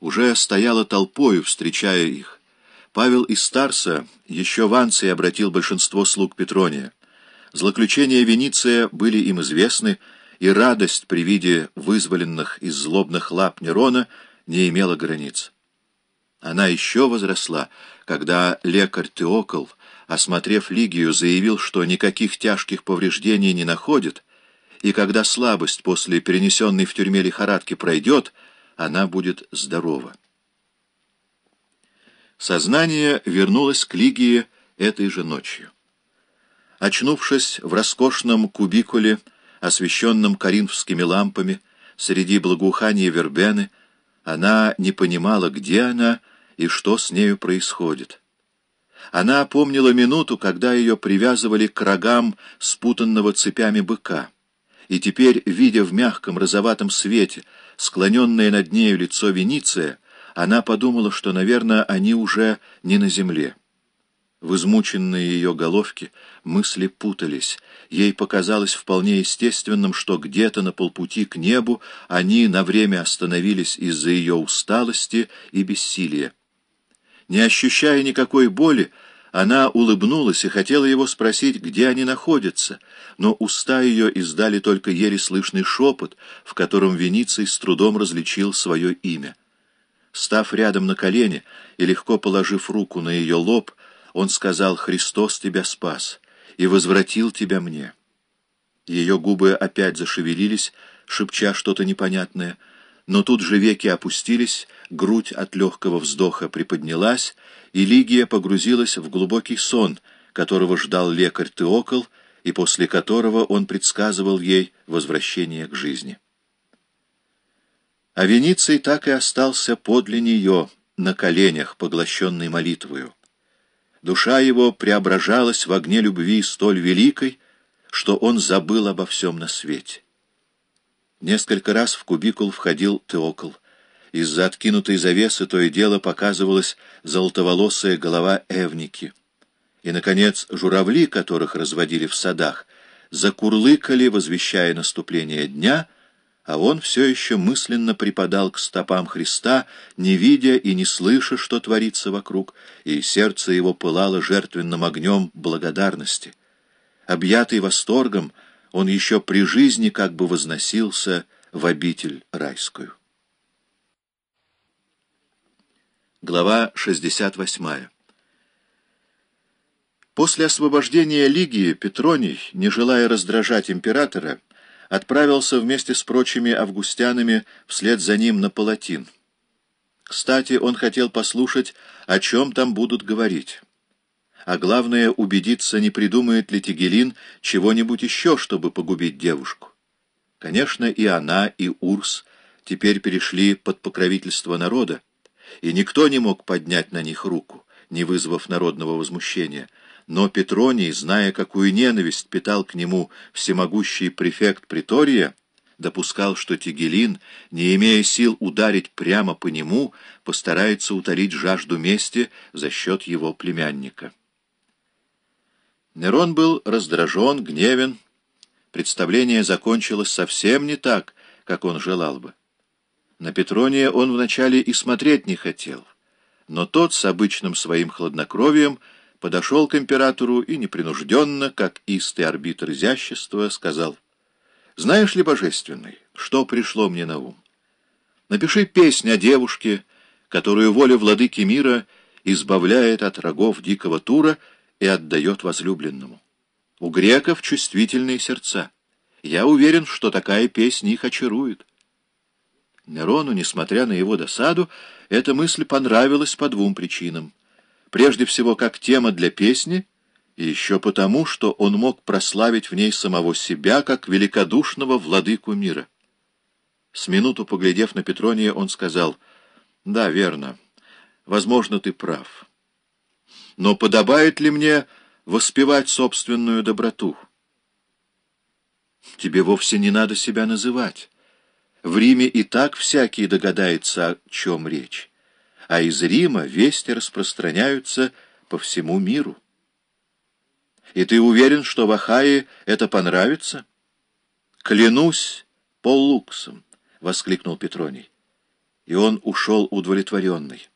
уже стояла толпою, встречая их. Павел из Старса еще в Анции обратил большинство слуг Петрония. Злоключения Вениция были им известны, и радость при виде вызволенных из злобных лап Нерона не имела границ. Она еще возросла, когда лекарь Теокл, осмотрев Лигию, заявил, что никаких тяжких повреждений не находит, и когда слабость после перенесенной в тюрьме лихорадки пройдет, она будет здорова. Сознание вернулось к Лигии этой же ночью. Очнувшись в роскошном кубикуле, освещенном коринфскими лампами, среди благоухания вербены, она не понимала, где она и что с нею происходит. Она помнила минуту, когда ее привязывали к рогам спутанного цепями быка, и теперь, видя в мягком розоватом свете склоненное над нею лицо Вениция, она подумала, что, наверное, они уже не на земле. В измученной ее головке мысли путались. Ей показалось вполне естественным, что где-то на полпути к небу они на время остановились из-за ее усталости и бессилия. Не ощущая никакой боли, она улыбнулась и хотела его спросить, где они находятся, но уста ее издали только еле слышный шепот, в котором Вениций с трудом различил свое имя. Став рядом на колени и легко положив руку на ее лоб, он сказал «Христос тебя спас и возвратил тебя мне». Ее губы опять зашевелились, шепча что-то непонятное, но тут же веки опустились, грудь от легкого вздоха приподнялась, и Лигия погрузилась в глубокий сон, которого ждал лекарь Теокол, и после которого он предсказывал ей возвращение к жизни. А Вениций так и остался подле нее, на коленях, поглощенный молитвою. Душа его преображалась в огне любви столь великой, что он забыл обо всем на свете. Несколько раз в кубикул входил Теокол. Из-за откинутой завесы то и дело показывалась золотоволосая голова Эвники. И, наконец, журавли, которых разводили в садах, закурлыкали, возвещая наступление дня — а он все еще мысленно припадал к стопам Христа, не видя и не слыша, что творится вокруг, и сердце его пылало жертвенным огнем благодарности. Объятый восторгом, он еще при жизни как бы возносился в обитель райскую. Глава 68 После освобождения Лигии Петроний, не желая раздражать императора, отправился вместе с прочими августянами вслед за ним на Палатин. Кстати, он хотел послушать, о чем там будут говорить. А главное, убедиться, не придумает ли Тигелин чего-нибудь еще, чтобы погубить девушку. Конечно, и она, и Урс теперь перешли под покровительство народа, и никто не мог поднять на них руку, не вызвав народного возмущения — но Петроний, зная, какую ненависть питал к нему всемогущий префект Притория, допускал, что Тигелин, не имея сил ударить прямо по нему, постарается утолить жажду мести за счет его племянника. Нерон был раздражен, гневен. Представление закончилось совсем не так, как он желал бы. На Петрония он вначале и смотреть не хотел, но тот с обычным своим хладнокровием — подошел к императору и непринужденно, как истый арбитр изящества, сказал, «Знаешь ли, божественный, что пришло мне на ум? Напиши песнь о девушке, которую воля владыки мира избавляет от рогов дикого тура и отдает возлюбленному. У греков чувствительные сердца. Я уверен, что такая песня их очарует». Нерону, несмотря на его досаду, эта мысль понравилась по двум причинам прежде всего как тема для песни, и еще потому, что он мог прославить в ней самого себя, как великодушного владыку мира. С минуту поглядев на Петрония, он сказал, «Да, верно, возможно, ты прав. Но подобает ли мне воспевать собственную доброту? Тебе вовсе не надо себя называть. В Риме и так всякий догадается, о чем речь а из Рима вести распространяются по всему миру. И ты уверен, что в Ахае это понравится? Клянусь Поллуксом, — воскликнул Петроний. и он ушел удовлетворенный.